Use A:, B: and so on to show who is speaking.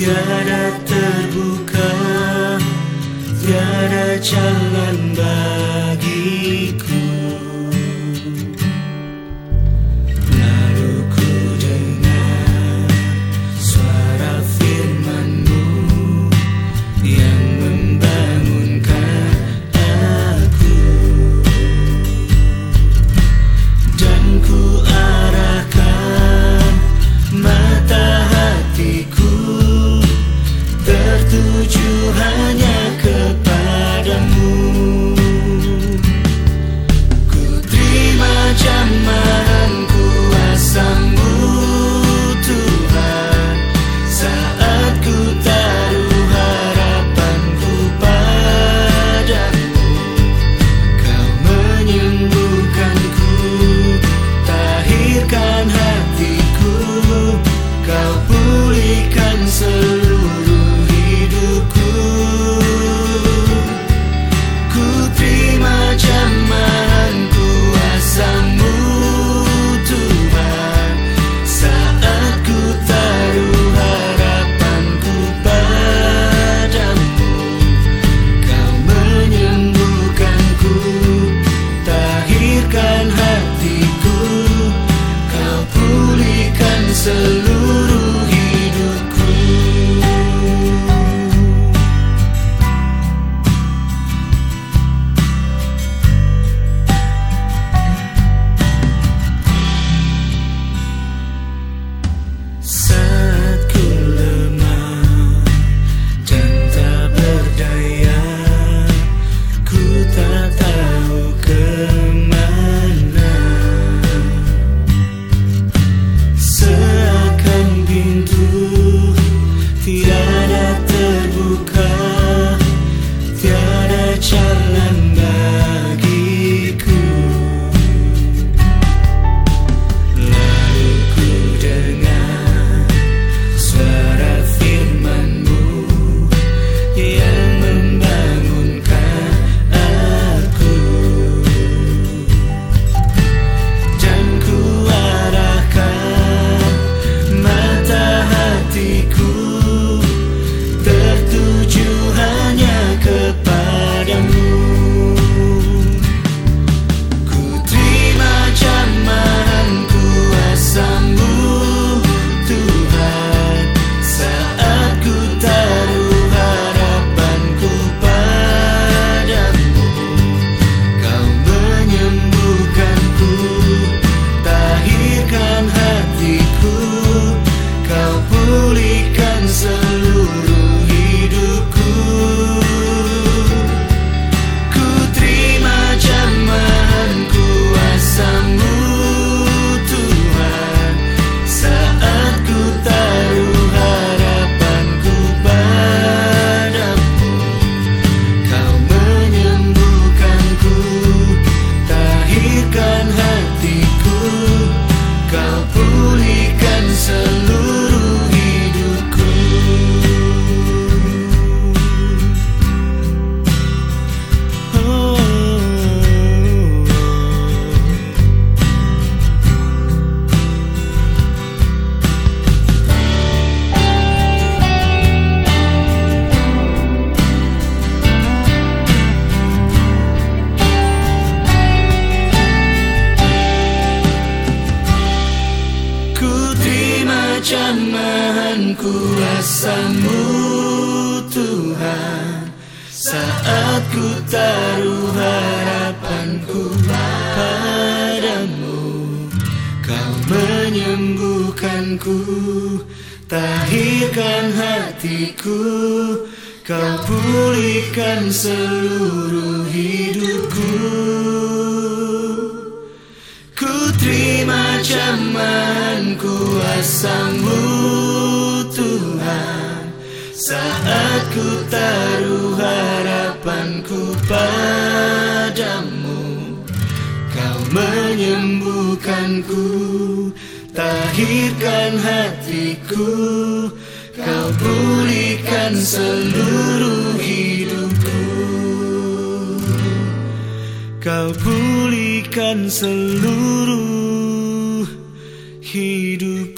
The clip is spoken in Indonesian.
A: Tiada terbuka Tiada jalan baru. Jamahan kuasamu Tuhan. Saat ku taruh harapanku padamu Kau menyembuhkanku Tahirkan hatiku Kau pulihkan seluruh hidupku. ancaman kuasamu Tuhan. Saat ku taruh harapanku padamu Kau menyembuhkanku Tahirkan hatiku Kau pulihkan seluruh hidupku. Kau pulihkan seluruh ひる